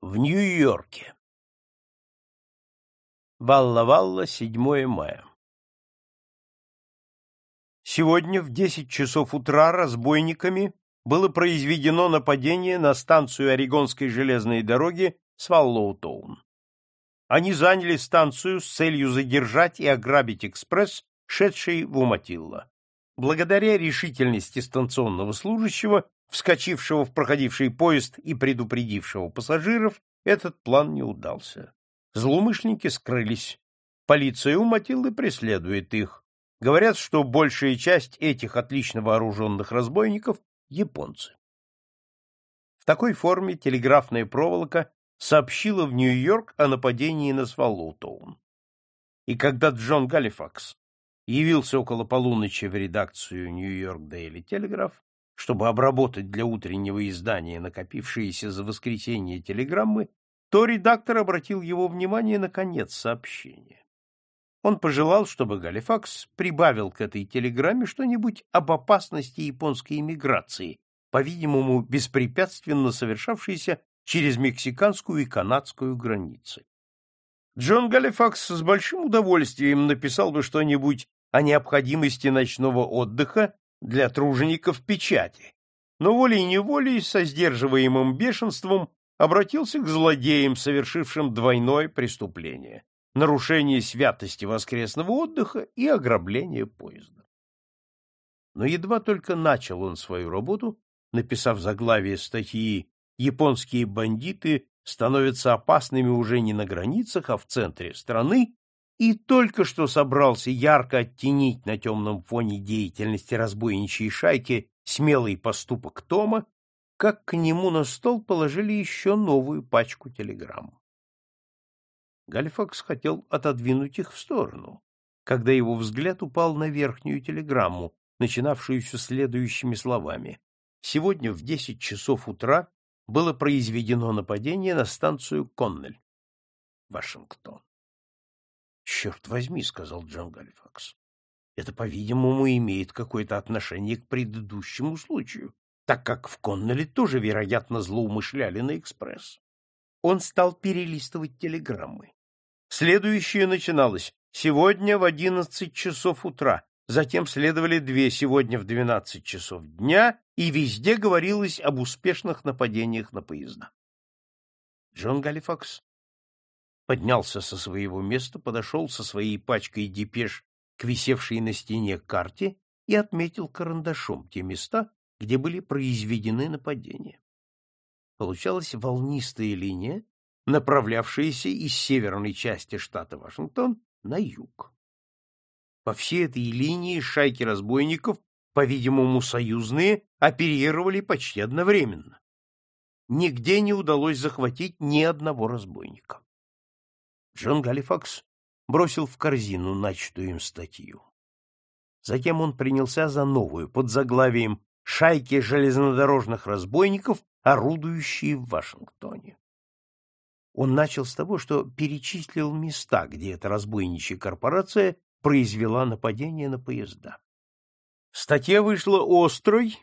В Нью-Йорке. Валла-Валла, 7 мая. Сегодня в 10 часов утра разбойниками было произведено нападение на станцию Орегонской железной дороги Сваллоутоун. Они заняли станцию с целью задержать и ограбить экспресс, шедший в Уматилла. Благодаря решительности станционного служащего вскочившего в проходивший поезд и предупредившего пассажиров, этот план не удался. Злоумышленники скрылись. Полиция у Матилды преследует их. Говорят, что большая часть этих отлично вооруженных разбойников — японцы. В такой форме телеграфная проволока сообщила в Нью-Йорк о нападении на Сваллоутоун. И когда Джон Галифакс явился около полуночи в редакцию Нью-Йорк Дейли Телеграф, чтобы обработать для утреннего издания накопившиеся за воскресенье телеграммы, то редактор обратил его внимание на конец сообщения. Он пожелал, чтобы Галифакс прибавил к этой телеграмме что-нибудь об опасности японской иммиграции, по-видимому, беспрепятственно совершавшейся через мексиканскую и канадскую границы. Джон Галифакс с большим удовольствием написал бы что-нибудь о необходимости ночного отдыха для тружеников печати, но волей-неволей со сдерживаемым бешенством обратился к злодеям, совершившим двойное преступление — нарушение святости воскресного отдыха и ограбление поезда. Но едва только начал он свою работу, написав заглавие статьи «Японские бандиты становятся опасными уже не на границах, а в центре страны», и только что собрался ярко оттенить на темном фоне деятельности разбойничьей шайки смелый поступок Тома, как к нему на стол положили еще новую пачку телеграмм. Гальфакс хотел отодвинуть их в сторону, когда его взгляд упал на верхнюю телеграмму, начинавшуюся следующими словами. Сегодня в десять часов утра было произведено нападение на станцию Коннель, Вашингтон. Черт возьми, сказал Джон Галифакс. Это, по-видимому, имеет какое-то отношение к предыдущему случаю, так как в Коннеле тоже, вероятно, злоумышляли на экспресс. Он стал перелистывать телеграммы. Следующее начиналось сегодня в одиннадцать часов утра, затем следовали две сегодня в двенадцать часов дня, и везде говорилось об успешных нападениях на поезда. Джон Галифакс поднялся со своего места, подошел со своей пачкой депеш к висевшей на стене карте и отметил карандашом те места, где были произведены нападения. Получалась волнистая линия, направлявшаяся из северной части штата Вашингтон на юг. По всей этой линии шайки разбойников, по-видимому, союзные, оперировали почти одновременно. Нигде не удалось захватить ни одного разбойника. Джон Галифакс бросил в корзину начатую им статью. Затем он принялся за новую, под заглавием «Шайки железнодорожных разбойников, орудующие в Вашингтоне». Он начал с того, что перечислил места, где эта разбойничья корпорация произвела нападение на поезда. Статья вышла острой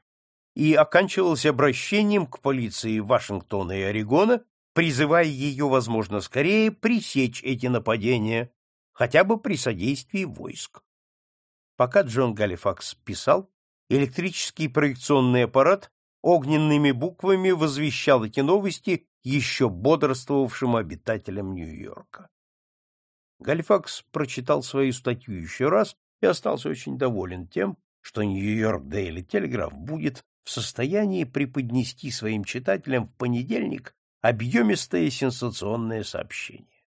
и оканчивалась обращением к полиции Вашингтона и Орегона призывая ее, возможно, скорее пресечь эти нападения, хотя бы при содействии войск. Пока Джон Галифакс писал, электрический проекционный аппарат огненными буквами возвещал эти новости еще бодрствовавшим обитателям Нью-Йорка. Галифакс прочитал свою статью еще раз и остался очень доволен тем, что Нью-Йорк Дейли Телеграф будет в состоянии преподнести своим читателям в понедельник объемистое сенсационное сообщение.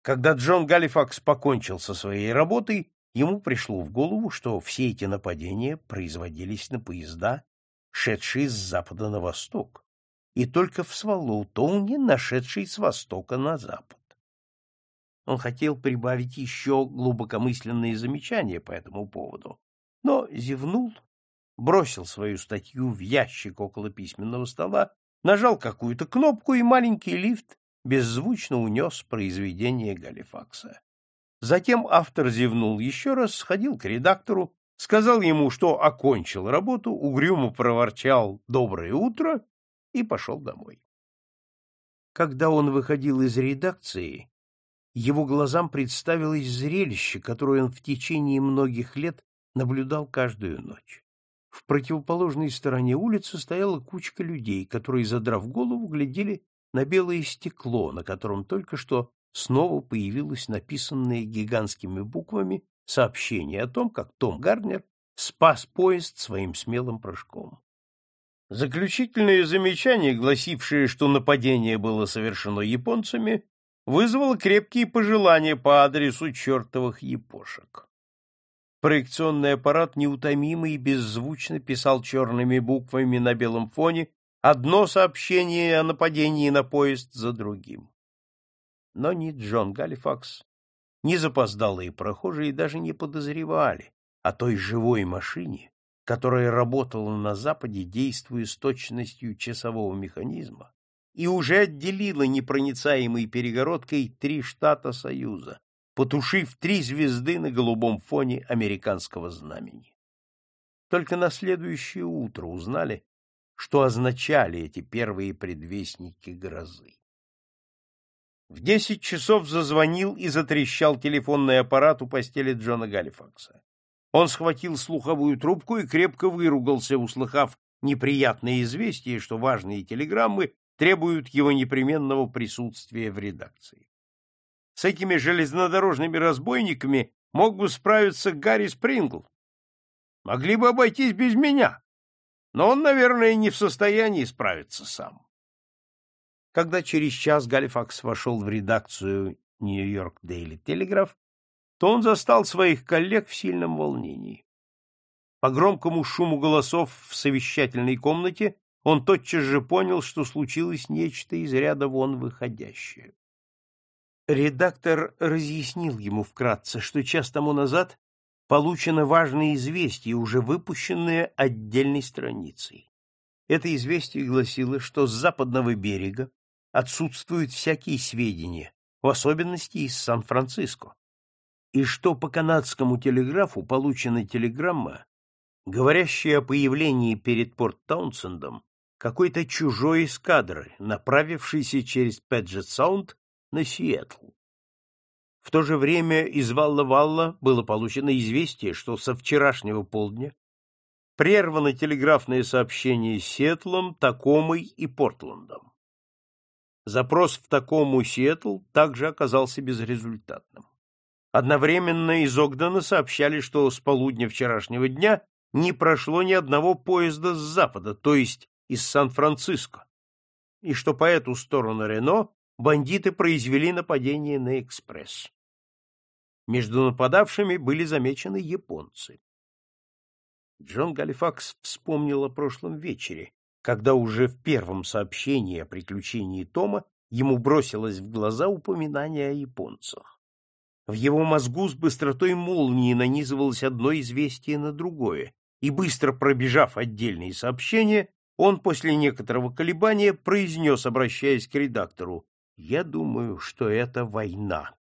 Когда Джон Галифакс покончил со своей работой, ему пришло в голову, что все эти нападения производились на поезда, шедшие с запада на восток, и только в Свалоутоуне, нашедшие с востока на запад. Он хотел прибавить еще глубокомысленные замечания по этому поводу, но зевнул, бросил свою статью в ящик около письменного стола нажал какую-то кнопку, и маленький лифт беззвучно унес произведение Галифакса. Затем автор зевнул еще раз, сходил к редактору, сказал ему, что окончил работу, угрюмо проворчал «доброе утро» и пошел домой. Когда он выходил из редакции, его глазам представилось зрелище, которое он в течение многих лет наблюдал каждую ночь. В противоположной стороне улицы стояла кучка людей, которые, задрав голову, глядели на белое стекло, на котором только что снова появилось написанное гигантскими буквами сообщение о том, как Том Гарднер спас поезд своим смелым прыжком. Заключительное замечание, гласившее, что нападение было совершено японцами, вызвало крепкие пожелания по адресу чертовых япошек. Проекционный аппарат неутомимо и беззвучно писал черными буквами на белом фоне одно сообщение о нападении на поезд за другим. Но ни Джон Галифакс, ни запоздалые прохожие даже не подозревали о той живой машине, которая работала на Западе, действуя с точностью часового механизма, и уже отделила непроницаемой перегородкой три штата Союза, потушив три звезды на голубом фоне американского знамени. Только на следующее утро узнали, что означали эти первые предвестники грозы. В десять часов зазвонил и затрещал телефонный аппарат у постели Джона Галифакса. Он схватил слуховую трубку и крепко выругался, услыхав неприятное известие, что важные телеграммы требуют его непременного присутствия в редакции. С этими железнодорожными разбойниками мог бы справиться Гарри Спрингл. Могли бы обойтись без меня, но он, наверное, не в состоянии справиться сам. Когда через час Галифакс вошел в редакцию Нью-Йорк Дейли Телеграф, то он застал своих коллег в сильном волнении. По громкому шуму голосов в совещательной комнате он тотчас же понял, что случилось нечто из ряда вон выходящее. Редактор разъяснил ему вкратце, что час тому назад получено важное известие, уже выпущенное отдельной страницей. Это известие гласило, что с западного берега отсутствуют всякие сведения, в особенности из Сан-Франциско, и что по канадскому телеграфу получена телеграмма, говорящая о появлении перед Порт Таунсендом какой-то чужой эскадры, направившейся через Педжет-Саунд на Сиэтл. В то же время из Валла-Валла было получено известие, что со вчерашнего полдня прервано телеграфное сообщение с Сиэтлом, Такомой и Портландом. Запрос в Такому Сиэтл также оказался безрезультатным. Одновременно из Огдена сообщали, что с полудня вчерашнего дня не прошло ни одного поезда с запада, то есть из Сан-Франциско, и что по эту сторону Рено бандиты произвели нападение на экспресс. Между нападавшими были замечены японцы. Джон Галифакс вспомнил о прошлом вечере, когда уже в первом сообщении о приключении Тома ему бросилось в глаза упоминание о японцах. В его мозгу с быстротой молнии нанизывалось одно известие на другое, и, быстро пробежав отдельные сообщения, он после некоторого колебания произнес, обращаясь к редактору, я думаю, что это война.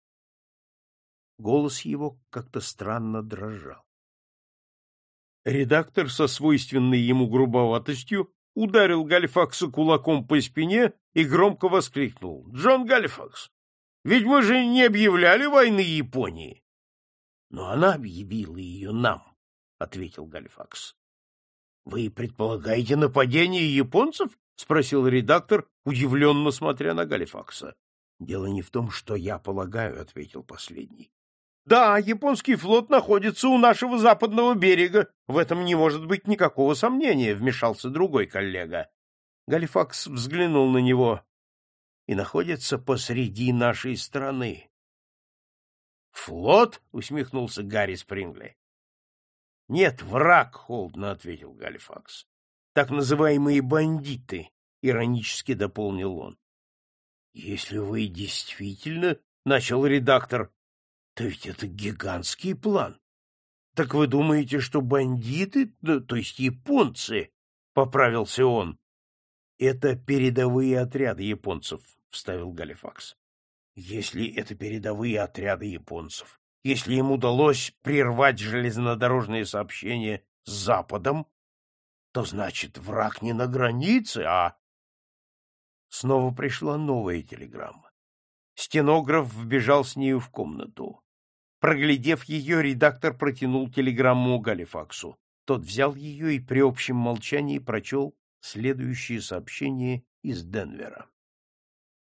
Голос его как-то странно дрожал. Редактор со свойственной ему грубоватостью ударил Гальфакса кулаком по спине и громко воскликнул. — Джон Гальфакс, ведь мы же не объявляли войны Японии. — Но она объявила ее нам, — ответил Гальфакс. — Вы предполагаете нападение японцев? — спросил редактор, удивленно смотря на Галифакса. — Дело не в том, что я полагаю, — ответил последний. — Да, японский флот находится у нашего западного берега. В этом не может быть никакого сомнения, — вмешался другой коллега. Галифакс взглянул на него и находится посреди нашей страны. — Флот? — усмехнулся Гарри Спрингли. — Нет, враг, — холодно ответил Галифакс так называемые бандиты, — иронически дополнил он. — Если вы действительно, — начал редактор, — то ведь это гигантский план. Так вы думаете, что бандиты, то есть японцы, — поправился он. — Это передовые отряды японцев, — вставил Галифакс. — Если это передовые отряды японцев, если им удалось прервать железнодорожные сообщения с Западом, то значит враг не на границе, а... Снова пришла новая телеграмма. Стенограф вбежал с нею в комнату. Проглядев ее, редактор протянул телеграмму Галифаксу. Тот взял ее и при общем молчании прочел следующее сообщение из Денвера.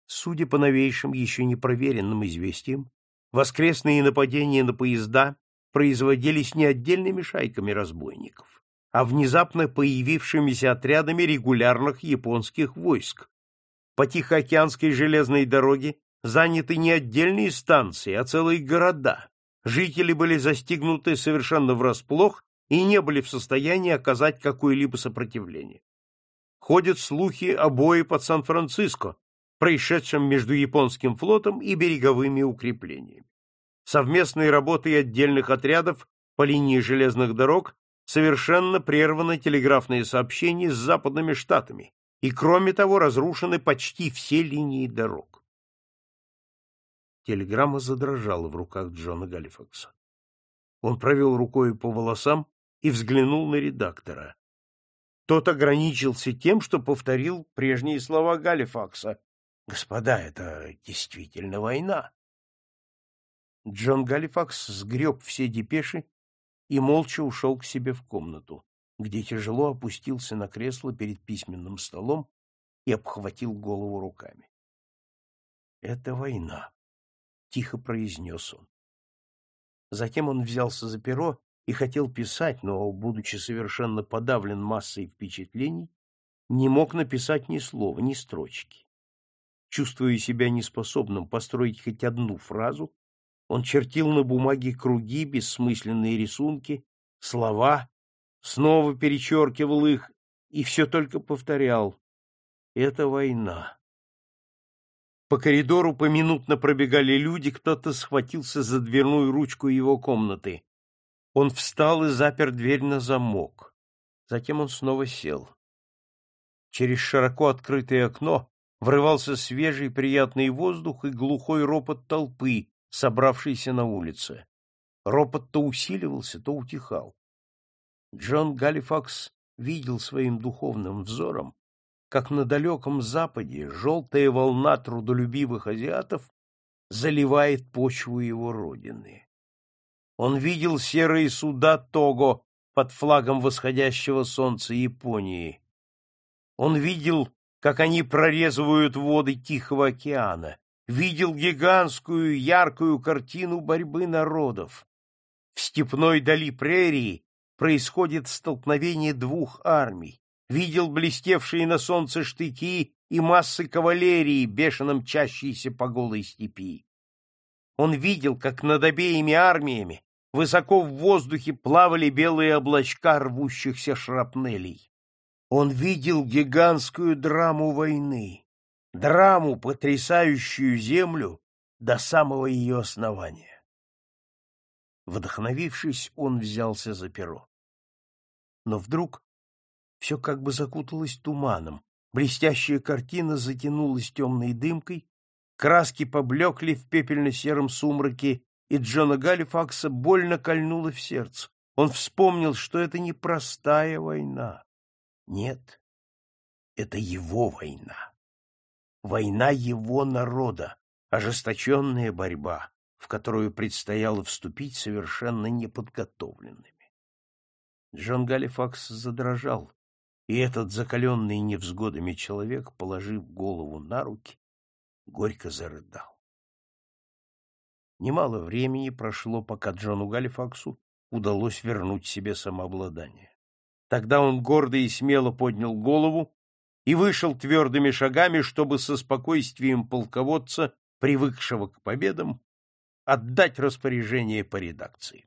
Судя по новейшим, еще не проверенным известиям, воскресные нападения на поезда производились не отдельными шайками разбойников, а внезапно появившимися отрядами регулярных японских войск. По Тихоокеанской железной дороге заняты не отдельные станции, а целые города. Жители были застигнуты совершенно врасплох и не были в состоянии оказать какое-либо сопротивление. Ходят слухи о бое под Сан-Франциско, происшедшем между японским флотом и береговыми укреплениями. Совместной работой отдельных отрядов по линии железных дорог совершенно прерваны телеграфные сообщения с западными штатами, и, кроме того, разрушены почти все линии дорог. Телеграмма задрожала в руках Джона Галифакса. Он провел рукой по волосам и взглянул на редактора. Тот ограничился тем, что повторил прежние слова Галифакса. «Господа, это действительно война». Джон Галифакс сгреб все депеши и молча ушел к себе в комнату, где тяжело опустился на кресло перед письменным столом и обхватил голову руками. «Это война», — тихо произнес он. Затем он взялся за перо и хотел писать, но, будучи совершенно подавлен массой впечатлений, не мог написать ни слова, ни строчки. Чувствуя себя неспособным построить хоть одну фразу, он чертил на бумаге круги, бессмысленные рисунки, слова, снова перечеркивал их и все только повторял. Это война. По коридору поминутно пробегали люди, кто-то схватился за дверную ручку его комнаты. Он встал и запер дверь на замок. Затем он снова сел. Через широко открытое окно врывался свежий приятный воздух и глухой ропот толпы, собравшейся на улице. Ропот то усиливался, то утихал. Джон Галифакс видел своим духовным взором, как на далеком западе желтая волна трудолюбивых азиатов заливает почву его родины. Он видел серые суда Того под флагом восходящего солнца Японии. Он видел, как они прорезывают воды Тихого океана, видел гигантскую яркую картину борьбы народов. В степной дали прерии происходит столкновение двух армий, видел блестевшие на солнце штыки и массы кавалерии, бешено мчащиеся по голой степи. Он видел, как над обеими армиями высоко в воздухе плавали белые облачка рвущихся шрапнелей. Он видел гигантскую драму войны, драму, потрясающую землю до самого ее основания. Вдохновившись, он взялся за перо. Но вдруг все как бы закуталось туманом, блестящая картина затянулась темной дымкой, краски поблекли в пепельно-сером сумраке, и Джона Галифакса больно кольнуло в сердце. Он вспомнил, что это не простая война. Нет, это его война. Война его народа, ожесточенная борьба, в которую предстояло вступить совершенно неподготовленными. Джон Галифакс задрожал, и этот закаленный невзгодами человек, положив голову на руки, горько зарыдал. Немало времени прошло, пока Джону Галифаксу удалось вернуть себе самообладание. Тогда он гордо и смело поднял голову и вышел твердыми шагами, чтобы со спокойствием полководца, привыкшего к победам, отдать распоряжение по редакции.